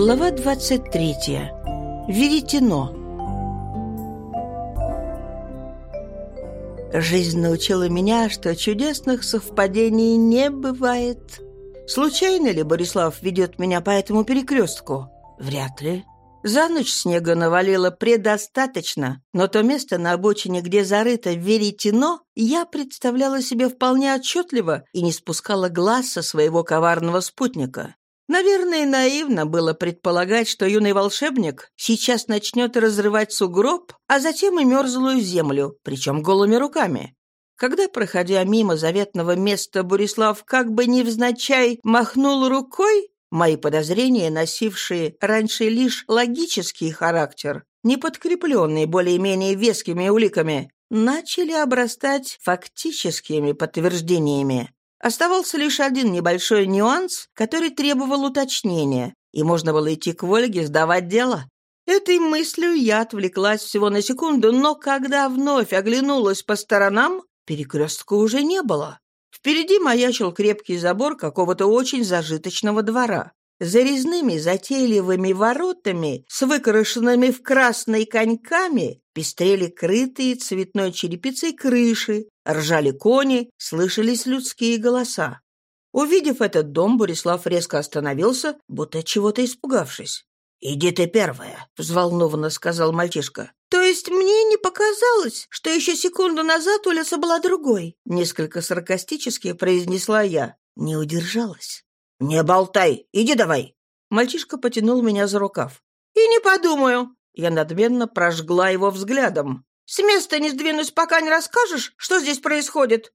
Глава 23. Веретено. Жизнь научила меня, что чудесных совпадений не бывает. Случайно ли Борислав ведет меня по этому перекрестку? Вряд ли. За ночь снега навалило предостаточно, но то место на обочине, где зарыто веретено, я представляла себе вполне отчетливо и не спускала глаз со своего коварного спутника. Наверное, наивно было предполагать, что юный волшебник сейчас начнет разрывать сугроб, а затем и мерзлую землю, причем голыми руками. Когда, проходя мимо заветного места, Бурислав как бы невзначай махнул рукой, мои подозрения, носившие раньше лишь логический характер, не подкрепленные более-менее вескими уликами, начали обрастать фактическими подтверждениями. Оставался лишь один небольшой нюанс, который требовал уточнения, и можно было идти к Вольге сдавать дело. Этой мыслью я отвлеклась всего на секунду, но когда вновь оглянулась по сторонам, перекрестка уже не было. Впереди маячил крепкий забор какого-то очень зажиточного двора. За резными затейливыми воротами с выкрашенными в красной коньками пестрели крытые цветной черепицей крыши, ржали кони, слышались людские голоса. Увидев этот дом, Борислав резко остановился, будто чего-то испугавшись. «Иди ты первая», — взволнованно сказал мальчишка. «То есть мне не показалось, что еще секунду назад улица была другой?» Несколько саркастически произнесла я. Не удержалась. «Не болтай! Иди давай!» Мальчишка потянул меня за рукав. «И не подумаю!» Я надменно прожгла его взглядом. «С места не сдвинусь, пока не расскажешь, что здесь происходит!»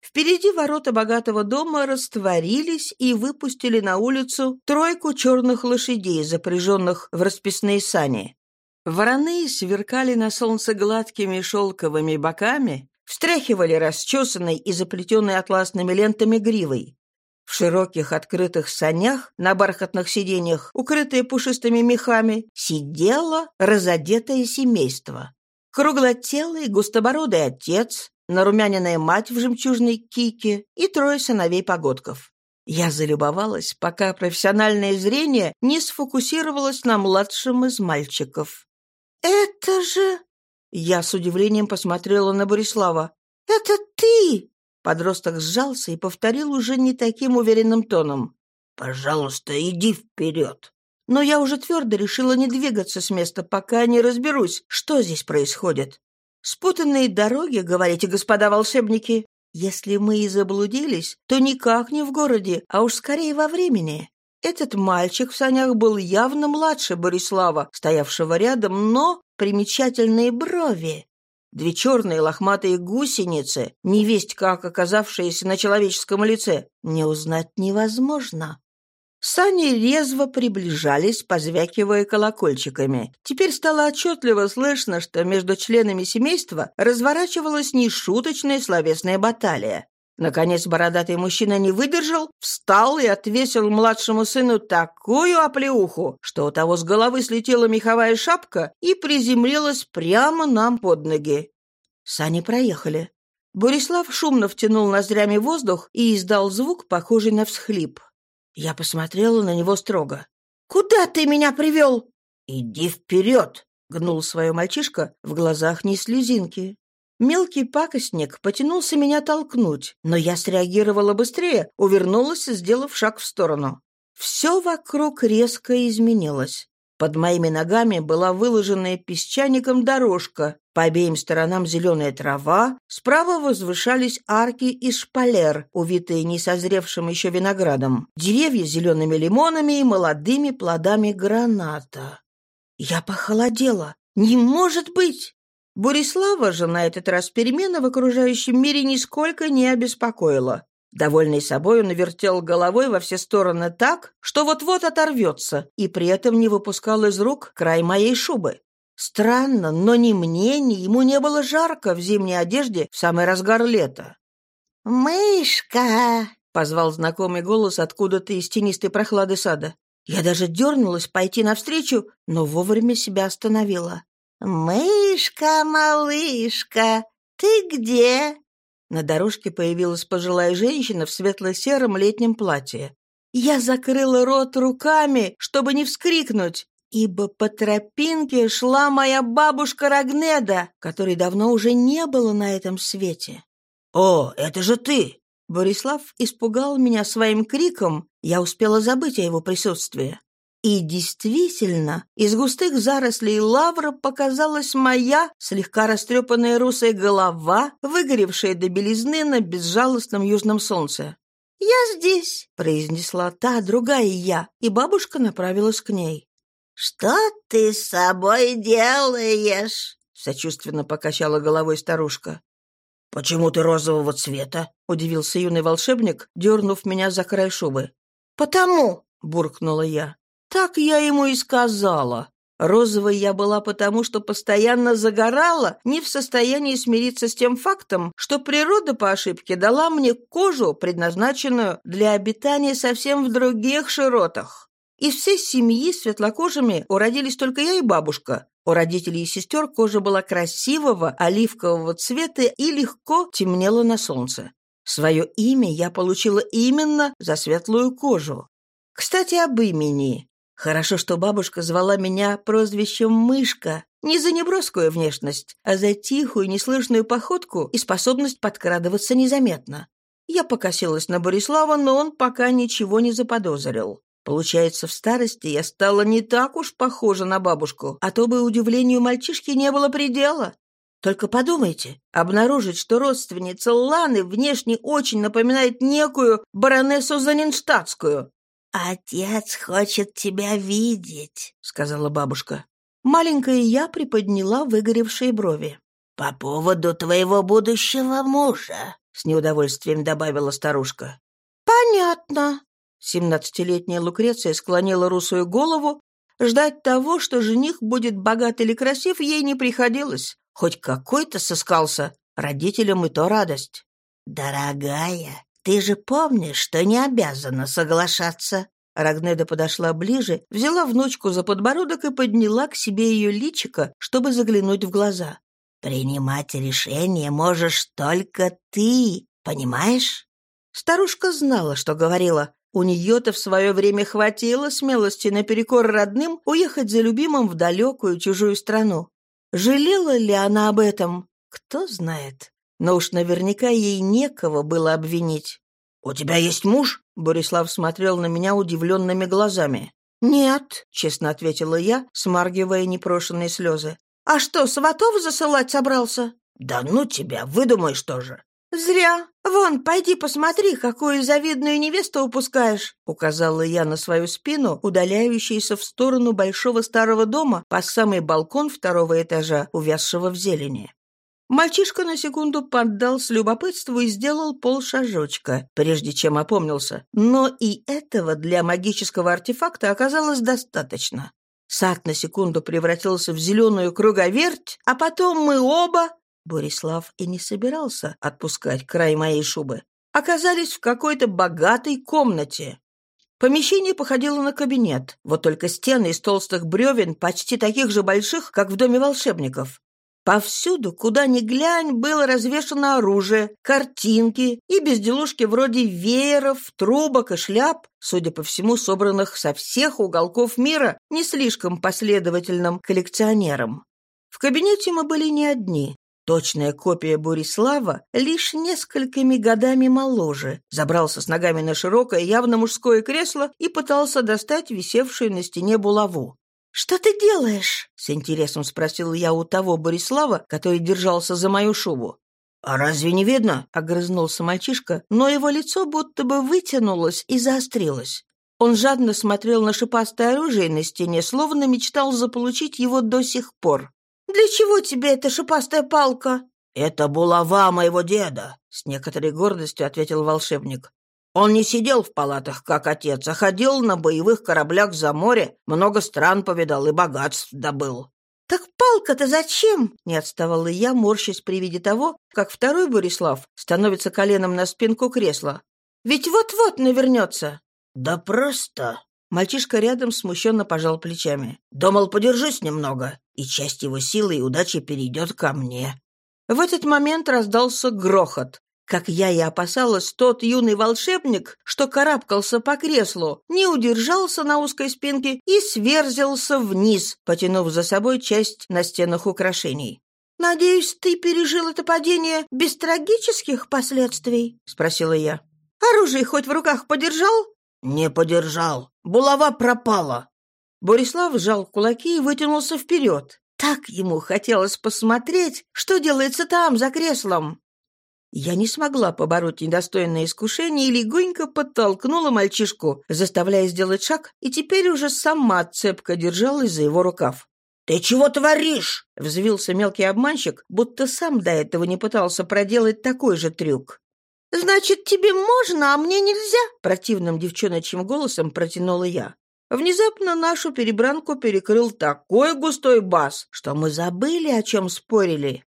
Впереди ворота богатого дома растворились и выпустили на улицу тройку черных лошадей, запряженных в расписные сани. Вороны сверкали на солнце гладкими шелковыми боками, встряхивали расчесанной и заплетенной атласными лентами гривой. В широких открытых санях, на бархатных сиденьях, укрытые пушистыми мехами, сидело разодетое семейство. Круглотелый, густобородый отец, нарумяненная мать в жемчужной кике и трое сыновей-погодков. Я залюбовалась, пока профессиональное зрение не сфокусировалось на младшем из мальчиков. «Это же...» Я с удивлением посмотрела на Борислава. «Это ты!» Подросток сжался и повторил уже не таким уверенным тоном. «Пожалуйста, иди вперед!» Но я уже твердо решила не двигаться с места, пока не разберусь, что здесь происходит. «Спутанные дороги, говорите, господа волшебники? Если мы и заблудились, то никак не в городе, а уж скорее во времени. Этот мальчик в санях был явно младше Борислава, стоявшего рядом, но примечательные брови. Две черные лохматые гусеницы, невесть как оказавшиеся на человеческом лице, не узнать невозможно. Сани резво приближались, позвякивая колокольчиками. Теперь стало отчетливо слышно, что между членами семейства разворачивалась нешуточная словесная баталия. Наконец бородатый мужчина не выдержал, встал и отвесил младшему сыну такую оплеуху, что у того с головы слетела меховая шапка и приземлилась прямо нам под ноги. Сани проехали. Борислав шумно втянул ноздрями воздух и издал звук, похожий на всхлип. Я посмотрела на него строго. «Куда ты меня привел?» «Иди вперед!» — гнул свое мальчишка, в глазах не слезинки. Мелкий пакостник потянулся меня толкнуть, но я среагировала быстрее, увернулась, сделав шаг в сторону. Все вокруг резко изменилось. Под моими ногами была выложенная песчаником дорожка, по обеим сторонам зеленая трава, справа возвышались арки из шпалер, увитые несозревшим еще виноградом, деревья с зелеными лимонами и молодыми плодами граната. Я похолодела. «Не может быть!» Борислава же на этот раз перемена в окружающем мире нисколько не обеспокоила. Довольный собой, он вертел головой во все стороны так, что вот-вот оторвется, и при этом не выпускал из рук край моей шубы. Странно, но ни мне, ни ему не было жарко в зимней одежде в самый разгар лета. «Мышка!» — позвал знакомый голос откуда-то из тенистой прохлады сада. Я даже дернулась пойти навстречу, но вовремя себя остановила. «Мышка, малышка, ты где?» На дорожке появилась пожилая женщина в светло-сером летнем платье. Я закрыла рот руками, чтобы не вскрикнуть, ибо по тропинке шла моя бабушка Рагнеда, которой давно уже не было на этом свете. «О, это же ты!» Борислав испугал меня своим криком, я успела забыть о его присутствии. И действительно, из густых зарослей лавра показалась моя слегка растрепанная русая голова, выгоревшая до белизны на безжалостном южном солнце. «Я здесь», — произнесла та, другая я, и бабушка направилась к ней. «Что ты с собой делаешь?» — сочувственно покачала головой старушка. «Почему ты розового цвета?» — удивился юный волшебник, дернув меня за край шубы. «Потому», — буркнула я. «Так я ему и сказала. Розовой я была потому, что постоянно загорала, не в состоянии смириться с тем фактом, что природа по ошибке дала мне кожу, предназначенную для обитания совсем в других широтах. Из всей семьи светлокожими уродились только я и бабушка. У родителей и сестер кожа была красивого оливкового цвета и легко темнела на солнце. Свое имя я получила именно за светлую кожу. Кстати, об имени. Хорошо, что бабушка звала меня прозвищем «мышка», не за неброскую внешность, а за тихую, неслышную походку и способность подкрадываться незаметно. Я покосилась на Борислава, но он пока ничего не заподозрил. Получается, в старости я стала не так уж похожа на бабушку, а то бы удивлению мальчишки не было предела. Только подумайте, обнаружить, что родственница Ланы внешне очень напоминает некую баронессу Занинштадтскую. «Отец хочет тебя видеть», — сказала бабушка. Маленькая я приподняла выгоревшие брови. «По поводу твоего будущего мужа», — с неудовольствием добавила старушка. «Понятно», Семнадцатилетняя Лукреция склонила русую голову. Ждать того, что жених будет богат или красив, ей не приходилось. Хоть какой-то сыскался. Родителям и то радость. «Дорогая, ты же помнишь, что не обязана соглашаться?» Рагнеда подошла ближе, взяла внучку за подбородок и подняла к себе ее личико, чтобы заглянуть в глаза. «Принимать решение можешь только ты, понимаешь?» Старушка знала, что говорила. У нее-то в свое время хватило смелости наперекор родным уехать за любимым в далекую чужую страну. Жалела ли она об этом? Кто знает. Но уж наверняка ей некого было обвинить. «У тебя есть муж?» Борислав смотрел на меня удивленными глазами. «Нет», — честно ответила я, смаргивая непрошенные слезы. «А что, сватов засылать собрался?» «Да ну тебя, выдумай что же!» «Зря. Вон, пойди посмотри, какую завидную невесту упускаешь», — указала я на свою спину, удаляющуюся в сторону большого старого дома по самый балкон второго этажа, увязшего в зелени. Мальчишка на секунду поддал с любопытству и сделал полшажочка, прежде чем опомнился. Но и этого для магического артефакта оказалось достаточно. Сад на секунду превратился в зеленую круговерть, а потом мы оба, Борислав и не собирался отпускать край моей шубы. Оказались в какой-то богатой комнате. Помещение походило на кабинет, вот только стены из толстых бревен, почти таких же больших, как в доме волшебников. Повсюду, куда ни глянь, было развешано оружие, картинки и безделушки вроде вееров, трубок и шляп, судя по всему, собранных со всех уголков мира не слишком последовательным коллекционером. В кабинете мы были не одни. Точная копия Борислава лишь несколькими годами моложе. Забрался с ногами на широкое, явно мужское кресло и пытался достать висевшую на стене булаву. «Что ты делаешь?» — с интересом спросил я у того Борислава, который держался за мою шубу. «А разве не видно?» — огрызнулся мальчишка, но его лицо будто бы вытянулось и заострилось. Он жадно смотрел на шипастое оружие на стене, словно мечтал заполучить его до сих пор. «Для чего тебе эта шипастая палка?» «Это булава моего деда», — с некоторой гордостью ответил волшебник. «Он не сидел в палатах, как отец, а ходил на боевых кораблях за море, много стран повидал и богатств добыл». «Так палка-то зачем?» — не отставала я, морщась при виде того, как второй Борислав становится коленом на спинку кресла. «Ведь вот-вот навернется». «Да просто...» Мальчишка рядом смущенно пожал плечами. «Думал, подержись немного, и часть его силы и удачи перейдет ко мне». В этот момент раздался грохот. Как я и опасалась, тот юный волшебник, что карабкался по креслу, не удержался на узкой спинке и сверзился вниз, потянув за собой часть на стенах украшений. «Надеюсь, ты пережил это падение без трагических последствий?» — спросила я. «Оружие хоть в руках подержал?» «Не подержал. Булава пропала». Борислав сжал кулаки и вытянулся вперед. Так ему хотелось посмотреть, что делается там, за креслом. Я не смогла побороть недостойное искушение и легонько подтолкнула мальчишку, заставляя сделать шаг, и теперь уже сама цепко держалась за его рукав. «Ты чего творишь?» — взвился мелкий обманщик, будто сам до этого не пытался проделать такой же трюк. «Значит, тебе можно, а мне нельзя?» — противным девчоночьим голосом протянула я. Внезапно нашу перебранку перекрыл такой густой бас, что мы забыли, о чем спорили.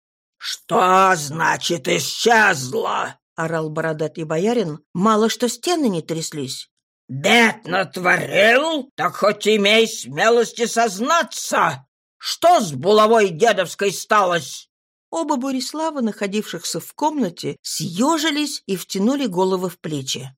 «Что значит исчезла?» — орал бородатый боярин. Мало что стены не тряслись. «Бед натворил? Так хоть имей смелости сознаться! Что с булавой дедовской сталось?» Оба Борислава, находившихся в комнате, съежились и втянули головы в плечи.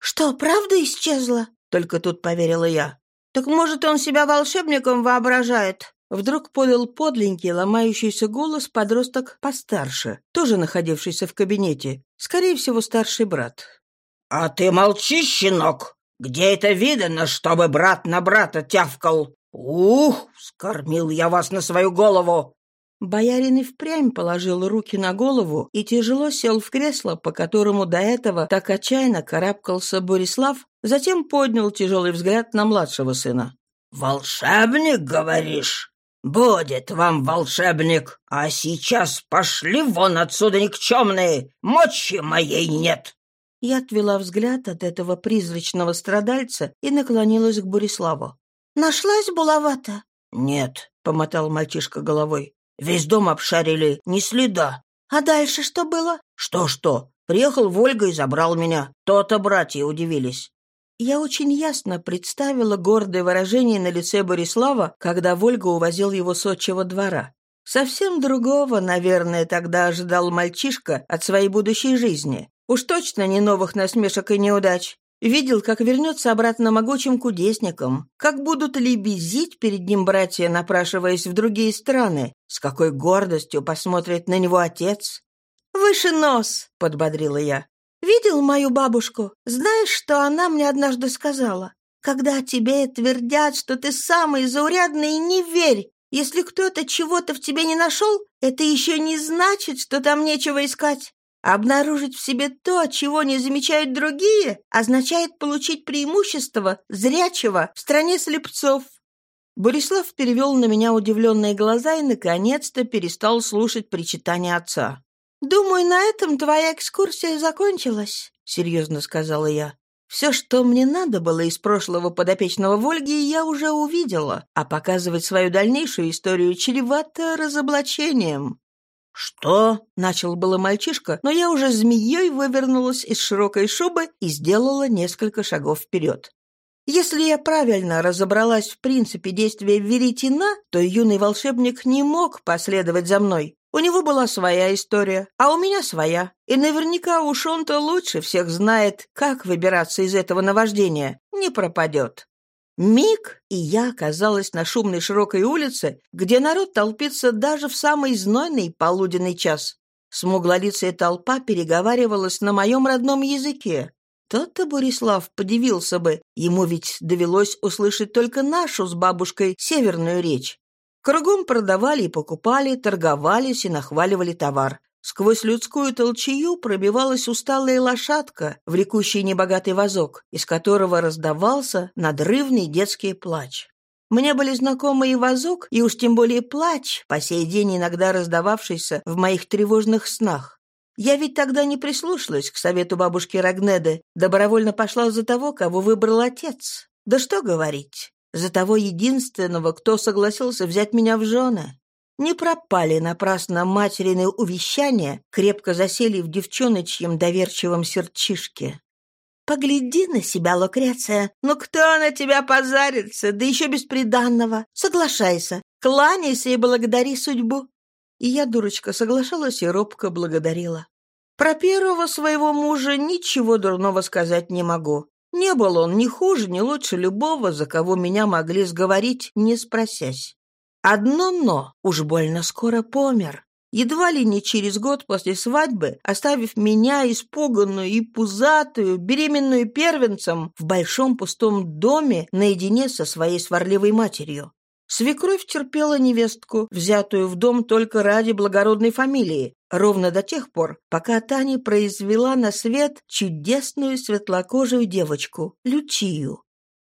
«Что, правда исчезла?» — только тут поверила я. «Так, может, он себя волшебником воображает?» Вдруг подал подленький, ломающийся голос подросток постарше, тоже находившийся в кабинете, скорее всего, старший брат. «А ты молчи, щенок! Где это видано, чтобы брат на брата тявкал? Ух, скормил я вас на свою голову!» Боярин и впрямь положил руки на голову и тяжело сел в кресло, по которому до этого так отчаянно карабкался Борислав, затем поднял тяжелый взгляд на младшего сына. «Волшебник, говоришь? «Будет вам волшебник, а сейчас пошли вон отсюда никчемные, мочи моей нет!» Я отвела взгляд от этого призрачного страдальца и наклонилась к Бориславу. «Нашлась булавата?» «Нет», — помотал мальчишка головой. «Весь дом обшарили, ни следа». «А дальше что было?» «Что-что? Приехал Вольга и забрал меня. То-то братья удивились. Я очень ясно представила гордое выражение на лице Борислава, когда Вольга увозил его с отчего двора. Совсем другого, наверное, тогда ожидал мальчишка от своей будущей жизни. Уж точно не новых насмешек и неудач. Видел, как вернется обратно могучим кудесником, как будут лебезить перед ним братья, напрашиваясь в другие страны, с какой гордостью посмотрит на него отец. «Выше нос!» — подбодрила я. Видел мою бабушку? Знаешь, что она мне однажды сказала? Когда тебе твердят, что ты самый заурядный, не верь. Если кто-то чего-то в тебе не нашел, это еще не значит, что там нечего искать. Обнаружить в себе то, чего не замечают другие, означает получить преимущество зрячего в стране слепцов. Борислав перевел на меня удивленные глаза и, наконец-то, перестал слушать причитания отца. «Думаю, на этом твоя экскурсия закончилась», — серьезно сказала я. «Все, что мне надо было из прошлого подопечного Вольги, я уже увидела, а показывать свою дальнейшую историю чревато разоблачением». «Что?» — начал было мальчишка, но я уже змеей вывернулась из широкой шубы и сделала несколько шагов вперед. Если я правильно разобралась в принципе действия веретена, то юный волшебник не мог последовать за мной. У него была своя история, а у меня своя. И наверняка уж он-то лучше всех знает, как выбираться из этого наваждения. Не пропадет. Миг, и я оказалась на шумной широкой улице, где народ толпится даже в самый знойный полуденный час. Смуглолицая толпа переговаривалась на моем родном языке. Тот-то Борислав подивился бы, ему ведь довелось услышать только нашу с бабушкой северную речь. Кругом продавали и покупали, торговались и нахваливали товар. Сквозь людскую толчею пробивалась усталая лошадка, влекущий небогатый вазок, из которого раздавался надрывный детский плач. Мне были знакомы и вазок, и уж тем более плач, по сей день иногда раздававшийся в моих тревожных снах. Я ведь тогда не прислушалась к совету бабушки Рагнеды, добровольно пошла за того, кого выбрал отец. Да что говорить, за того единственного, кто согласился взять меня в жены. Не пропали напрасно материны увещания, крепко засели в девчоночьем доверчивом сердчишке. «Погляди на себя, Лукреция! Ну кто на тебя позарится, да еще бесприданного? Соглашайся, кланяйся и благодари судьбу!» И я, дурочка, соглашалась и робко благодарила. Про первого своего мужа ничего дурного сказать не могу. Не был он ни хуже, ни лучше любого, за кого меня могли сговорить, не спросясь. Одно «но» уж больно скоро помер. Едва ли не через год после свадьбы, оставив меня испуганную и пузатую, беременную первенцем, в большом пустом доме наедине со своей сварливой матерью. Свекровь терпела невестку, взятую в дом только ради благородной фамилии, ровно до тех пор, пока Таня произвела на свет чудесную светлокожую девочку, Лючию.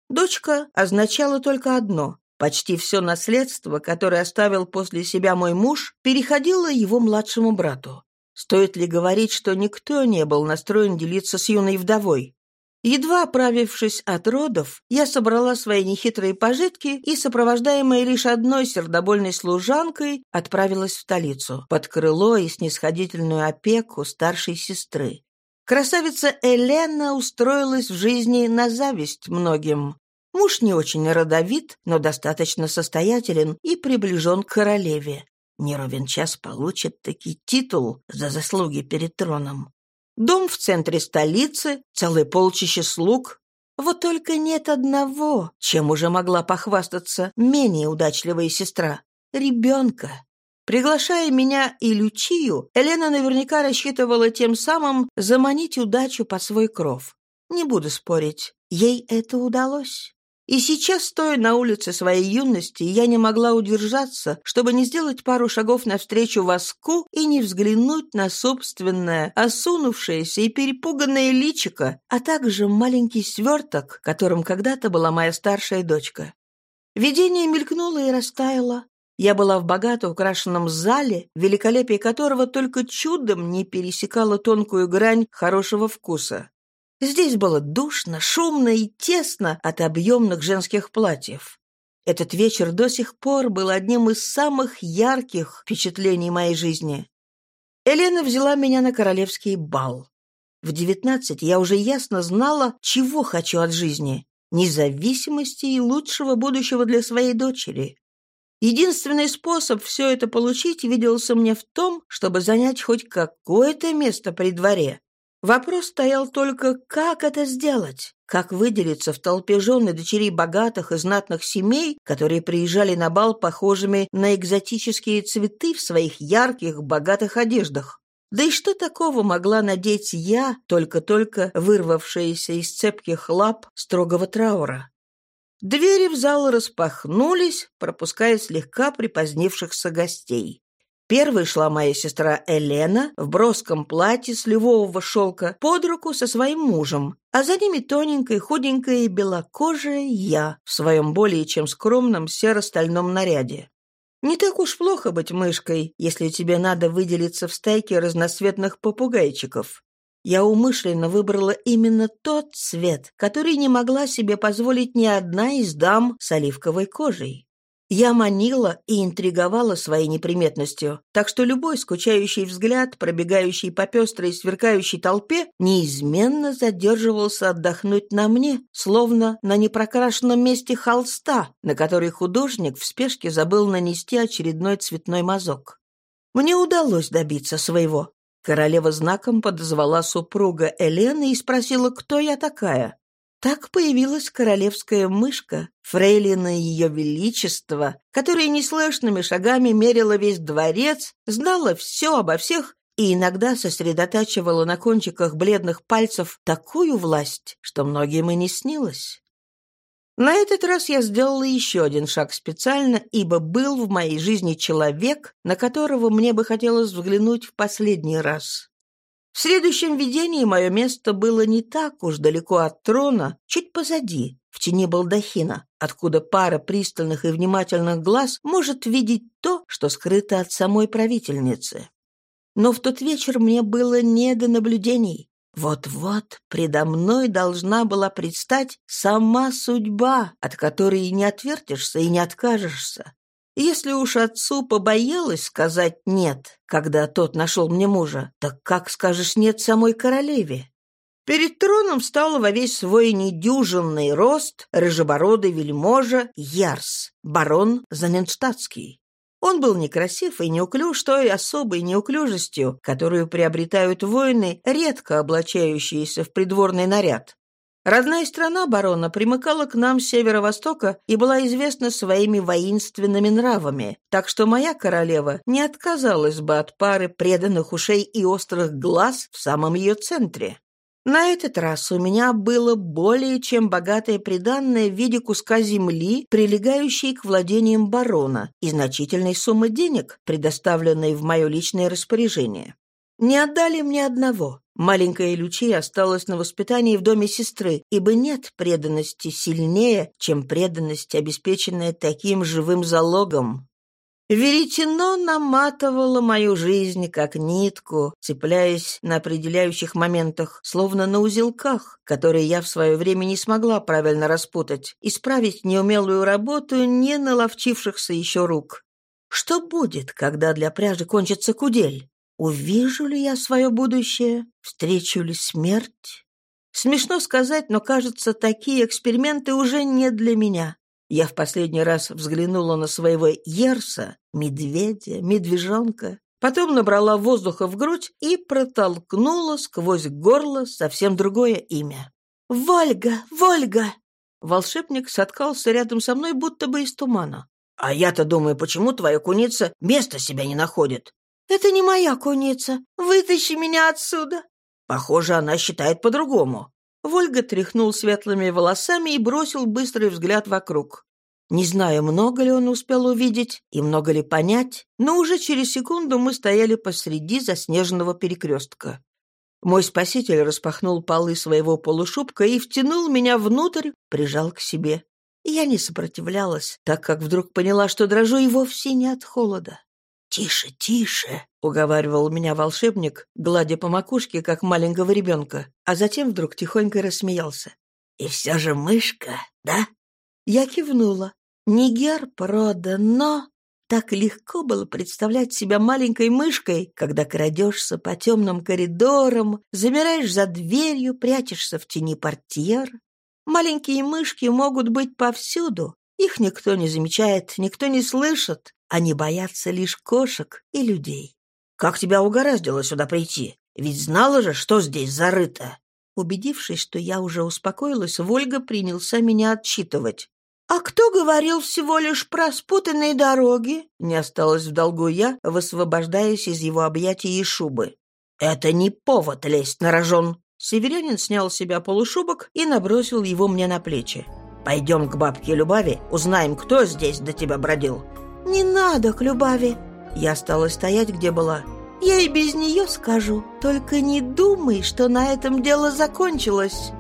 Дочка означала только одно Почти все наследство, которое оставил после себя мой муж, переходило его младшему брату. Стоит ли говорить, что никто не был настроен делиться с юной вдовой? Едва оправившись от родов, я собрала свои нехитрые пожитки и, сопровождаемая лишь одной сердобольной служанкой, отправилась в столицу, под крыло и снисходительную опеку старшей сестры. Красавица Елена устроилась в жизни на зависть многим. Муж не очень родовит, но достаточно состоятелен и приближен к королеве. Не ровен час получит таки титул за заслуги перед троном. Дом в центре столицы, целое полчище слуг. Вот только нет одного, чем уже могла похвастаться менее удачливая сестра — ребенка. Приглашая меня и Лючию, Елена наверняка рассчитывала тем самым заманить удачу под свой кров. Не буду спорить, ей это удалось. И сейчас, стоя на улице своей юности, я не могла удержаться, чтобы не сделать пару шагов навстречу воску и не взглянуть на собственное, осунувшееся и перепуганное личико, а также маленький сверток, которым когда-то была моя старшая дочка. Видение мелькнуло и растаяло. Я была в богато украшенном зале, великолепие которого только чудом не пересекало тонкую грань хорошего вкуса. Здесь было душно, шумно и тесно от объемных женских платьев. Этот вечер до сих пор был одним из самых ярких впечатлений моей жизни. Елена взяла меня на королевский бал. В девятнадцать я уже ясно знала, чего хочу от жизни — независимости и лучшего будущего для своей дочери. Единственный способ все это получить виделся мне в том, чтобы занять хоть какое-то место при дворе. Вопрос стоял только, как это сделать? Как выделиться в толпе жен и дочерей богатых и знатных семей, которые приезжали на бал похожими на экзотические цветы в своих ярких, богатых одеждах? Да и что такого могла надеть я, только-только вырвавшаяся из цепких лап строгого траура? Двери в зал распахнулись, пропуская слегка припозднившихся гостей. Первой шла моя сестра Елена в броском платье сливового шелка под руку со своим мужем, а за ними тоненькая, худенькая и белокожая я в своем более чем скромном серо-стальном наряде. Не так уж плохо быть мышкой, если тебе надо выделиться в стайке разноцветных попугайчиков. Я умышленно выбрала именно тот цвет, который не могла себе позволить ни одна из дам с оливковой кожей. Я манила и интриговала своей неприметностью, так что любой скучающий взгляд, пробегающий по пестрой сверкающей толпе, неизменно задерживался отдохнуть на мне, словно на непрокрашенном месте холста, на который художник в спешке забыл нанести очередной цветной мазок. Мне удалось добиться своего. Королева знаком подозвала супруга Элены и спросила, кто я такая. Так появилась королевская мышка, фрейлина ее величества, которая неслышными шагами мерила весь дворец, знала все обо всех и иногда сосредотачивала на кончиках бледных пальцев такую власть, что многим и не снилось. На этот раз я сделала еще один шаг специально, ибо был в моей жизни человек, на которого мне бы хотелось взглянуть в последний раз. В следующем видении мое место было не так уж далеко от трона, чуть позади, в тени балдахина, откуда пара пристальных и внимательных глаз может видеть то, что скрыто от самой правительницы. Но в тот вечер мне было не до наблюдений. Вот-вот предо мной должна была предстать сама судьба, от которой не отвертишься и не откажешься. Если уж отцу побоялась сказать «нет», когда тот нашел мне мужа, так как скажешь «нет» самой королеве? Перед троном встал во весь свой недюжинный рост рыжебородый вельможа Ярс, барон Заненштадтский. Он был некрасив и неуклюж той особой неуклюжестью, которую приобретают воины, редко облачающиеся в придворный наряд. Родная страна барона примыкала к нам с северо-востока и была известна своими воинственными нравами, так что моя королева не отказалась бы от пары преданных ушей и острых глаз в самом ее центре. На этот раз у меня было более чем богатое приданное в виде куска земли, прилегающей к владениям барона, и значительной суммы денег, предоставленной в мое личное распоряжение. Не отдали мне одного. Маленькая Лючия осталась на воспитании в доме сестры, ибо нет преданности сильнее, чем преданность, обеспеченная таким живым залогом. Веретено наматывало мою жизнь, как нитку, цепляясь на определяющих моментах, словно на узелках, которые я в свое время не смогла правильно распутать, исправить неумелую работу не наловчившихся еще рук. Что будет, когда для пряжи кончится кудель? Увижу ли я свое будущее? Встречу ли смерть? Смешно сказать, но, кажется, такие эксперименты уже не для меня. Я в последний раз взглянула на своего Ерса, медведя, медвежонка, потом набрала воздуха в грудь и протолкнула сквозь горло совсем другое имя. «Вольга! Вольга!» Волшебник соткался рядом со мной, будто бы из тумана. «А я-то думаю, почему твоя куница места себя не находит?» «Это не моя куница. Вытащи меня отсюда!» Похоже, она считает по-другому. Вольга тряхнул светлыми волосами и бросил быстрый взгляд вокруг. Не знаю, много ли он успел увидеть и много ли понять, но уже через секунду мы стояли посреди заснеженного перекрестка. Мой спаситель распахнул полы своего полушубка и втянул меня внутрь, прижал к себе. Я не сопротивлялась, так как вдруг поняла, что дрожу и вовсе не от холода. «Тише, тише!» — уговаривал меня волшебник, гладя по макушке, как маленького ребенка, а затем вдруг тихонько рассмеялся. «И все же мышка, да?» Я кивнула. Не герб рода, но... Так легко было представлять себя маленькой мышкой, когда крадешься по темным коридорам, замираешь за дверью, прячешься в тени портьер. Маленькие мышки могут быть повсюду. Их никто не замечает, никто не слышит. Они боятся лишь кошек и людей. «Как тебя угораздило сюда прийти? Ведь знала же, что здесь зарыто!» Убедившись, что я уже успокоилась, Вольга принялся меня отчитывать. «А кто говорил всего лишь про спутанные дороги?» Не осталось в долгу я, высвобождаясь из его объятий и шубы. «Это не повод лезть на рожон!» Северянин снял с себя полушубок и набросил его мне на плечи. «Пойдем к бабке Любави, узнаем, кто здесь до тебя бродил». «Не надо к Любави!» Я стала стоять, где была. «Я и без нее скажу, только не думай, что на этом дело закончилось!»